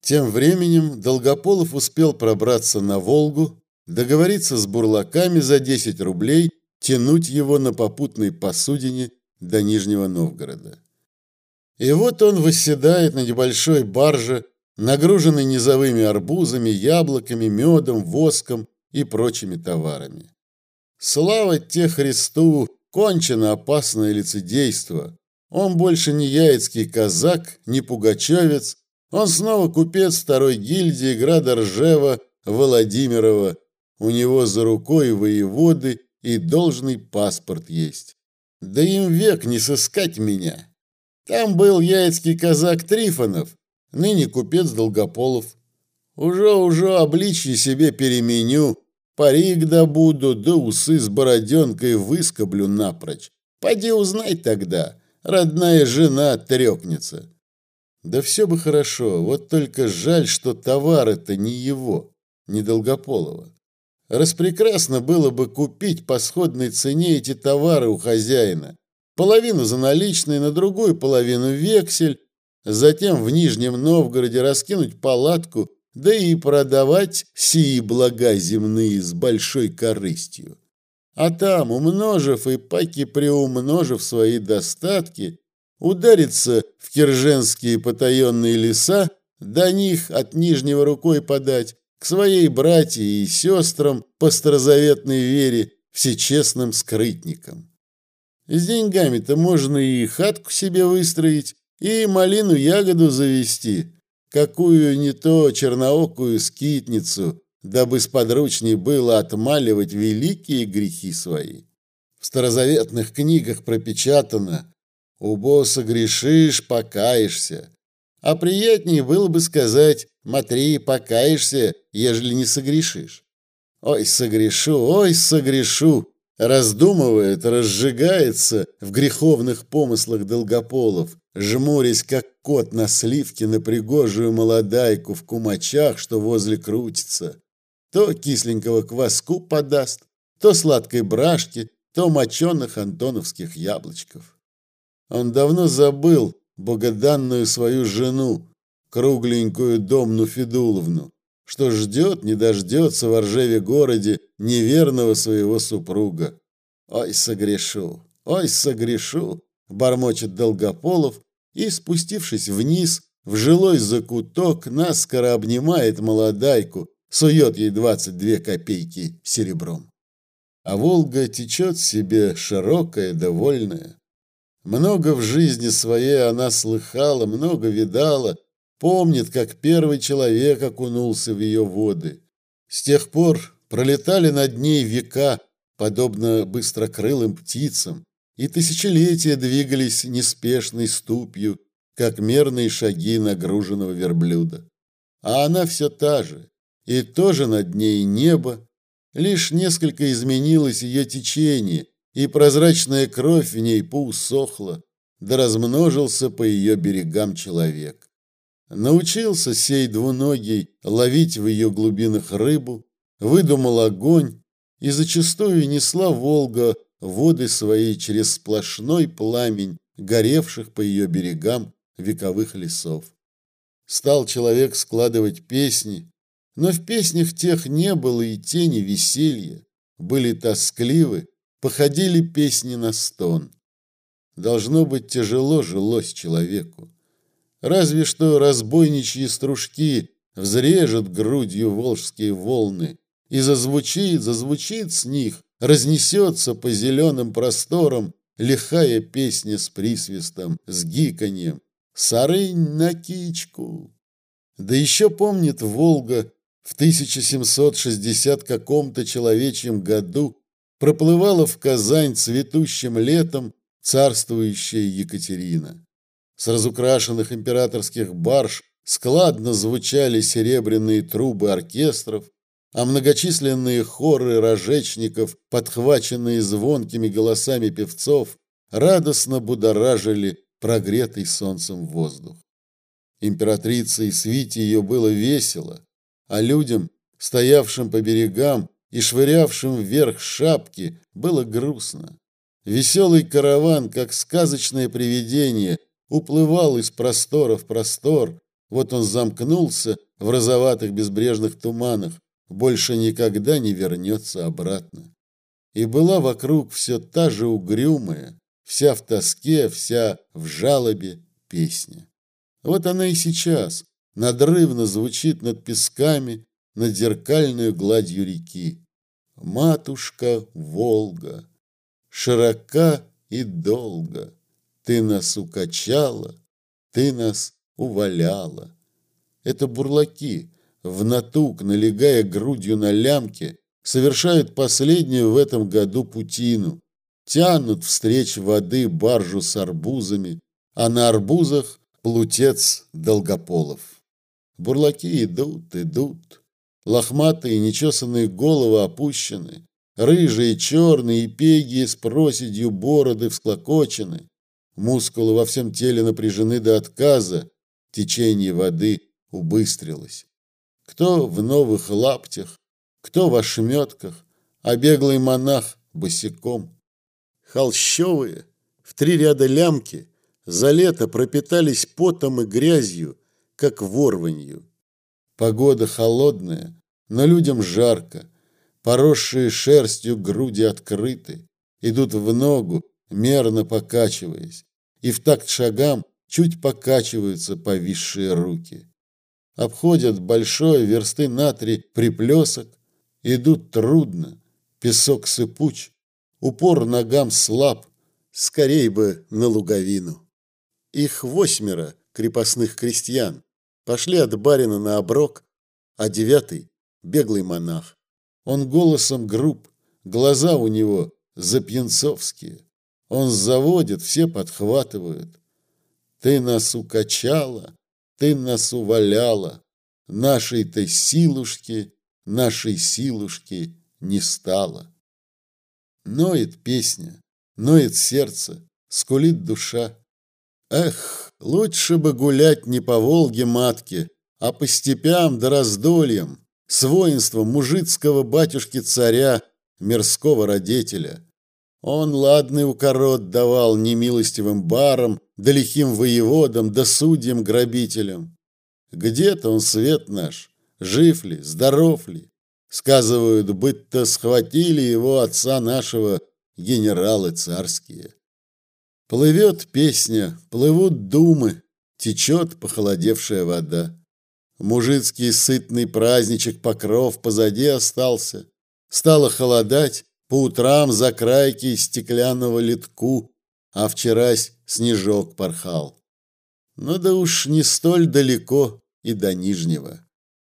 Тем временем Долгополов успел пробраться на Волгу, договориться с бурлаками за 10 рублей, тянуть его на попутной посудине до Нижнего Новгорода. И вот он восседает на небольшой барже, нагруженной низовыми арбузами, яблоками, медом, воском и прочими товарами. Слава те Христу, кончено опасное лицедейство. Он больше не яицкий казак, не пугачевец, он снова купец второй гильдии града Ржева Владимирова. У него за рукой воеводы и должный паспорт есть. Да им век не сыскать меня. Там был яицкий казак Трифонов, ныне купец Долгополов. Уже-уже обличье себе переменю, парик добуду, да усы с бороденкой выскоблю напрочь. Пойди узнай тогда, родная жена трёкнется. Да все бы хорошо, вот только жаль, что товар это не его, не Долгополова. Распрекрасно было бы купить по сходной цене эти товары у хозяина. Половину за наличные, на другую половину вексель, затем в Нижнем Новгороде раскинуть палатку, да и продавать сии блага земные с большой корыстью. А там, умножив и паки приумножив свои достатки, удариться в кирженские потаенные леса, до них от нижнего рукой подать, к своей братьям и сестрам по старозаветной вере, всечестным скрытникам. С деньгами-то можно и хатку себе выстроить, и малину-ягоду завести, какую не то черноокую скитницу, дабы сподручней было отмаливать великие грехи свои. В старозаветных книгах пропечатано, Убо согрешишь, покаешься. А приятнее было бы сказать, матри, покаешься, ежели не согрешишь. Ой, согрешу, ой, согрешу, раздумывает, разжигается в греховных помыслах долгополов, жмурясь, как кот на сливке на пригожую молодайку в кумачах, что возле крутится. То кисленького кваску подаст, то сладкой брашки, то моченых антоновских яблочков. Он давно забыл богоданную свою жену, кругленькую Домну Федуловну, что ждет, не дождется в Ржеве городе неверного своего супруга. «Ой, согрешу, ой, согрешу!» – бормочет Долгополов и, спустившись вниз, в жилой закуток наскоро обнимает молодайку, сует ей двадцать две копейки серебром. А Волга течет себе широкая, довольная. Много в жизни своей она слыхала, много видала, помнит, как первый человек окунулся в ее воды. С тех пор пролетали над ней века, подобно быстрокрылым птицам, и тысячелетия двигались неспешной ступью, как мерные шаги нагруженного верблюда. А она все та же, и тоже над ней небо, лишь несколько изменилось ее течение, и прозрачная кровь в ней поусохла, да размножился по ее берегам человек. Научился сей двуногий ловить в ее глубинах рыбу, выдумал огонь, и зачастую несла Волга воды свои через сплошной пламень горевших по ее берегам вековых лесов. Стал человек складывать песни, но в песнях тех не было и тени веселья, были тоскливы, походили песни на стон. Должно быть тяжело жилось человеку. Разве что разбойничьи стружки взрежут грудью волжские волны, и зазвучит, зазвучит с них, разнесется по зеленым просторам лихая песня с присвистом, с гиканьем. Сарынь на кичку. Да еще помнит Волга в 1760 каком-то человечьем году проплывала в Казань цветущим летом царствующая Екатерина. С разукрашенных императорских барж складно звучали серебряные трубы оркестров, а многочисленные хоры рожечников, подхваченные звонкими голосами певцов, радостно будоражили прогретый солнцем воздух. Императрице и свите ее было весело, а людям, стоявшим по берегам, и швырявшим вверх шапки, было грустно. Веселый караван, как сказочное привидение, уплывал из простора в простор, Вот он замкнулся в розоватых безбрежных туманах, больше никогда не вернется обратно. И была вокруг все та же угрюмая, вся в тоске, вся в жалобе песня. Вот она и сейчас надрывно звучит над песками, над зеркальной гладью реки. Матушка Волга, широка и долго, ты нас укачала, ты нас уваляла. Это бурлаки, в натуг, налегая грудью на лямки, совершают последнюю в этом году путину, тянут встреч воды баржу с арбузами, а на арбузах плутец Долгополов. Бурлаки идут, идут, лохматые нечесанные головы опущены, рыжие, черные и пеги с проседью бороды всклокочены, мускулы во всем теле напряжены до отказа, течение воды убыстрилось. Кто в новых лаптях, кто в ошметках, а беглый монах босиком. Холщовые, в три ряда лямки, за лето пропитались потом и грязью, как ворванью. Погода холодная, но людям жарко, поросшие шерстью груди открыты, идут в ногу, мерно покачиваясь, и в такт шагам чуть покачиваются повисшие руки. Обходят большой версты на три приплесок, идут трудно, песок сыпуч, упор ногам слаб, скорей бы на луговину. Их восьмеро крепостных крестьян пошли от барина на оброк, а девятый — беглый монах. Он голосом груб, глаза у него запьянцовские. Он заводит, все подхватывают. Ты нас укачала, ты нас уваляла, нашей-то силушки, нашей силушки не стало. Ноет песня, ноет сердце, скулит душа. Эх, лучше бы гулять не по Волге матке, а по степям да раздольям, с воинством мужицкого батюшки-царя, мирского родителя. Он ладный укорот давал немилостивым барам, да лихим воеводам, да судьям-грабителям. Где-то он свет наш, жив ли, здоров ли? Сказывают, быть-то схватили его отца нашего генералы царские. Плывет песня, плывут думы, течет похолодевшая вода. Мужицкий сытный праздничек покров позади остался. Стало холодать, по утрам за крайки стеклянного литку, а вчерась снежок порхал. Ну да уж не столь далеко и до Нижнего.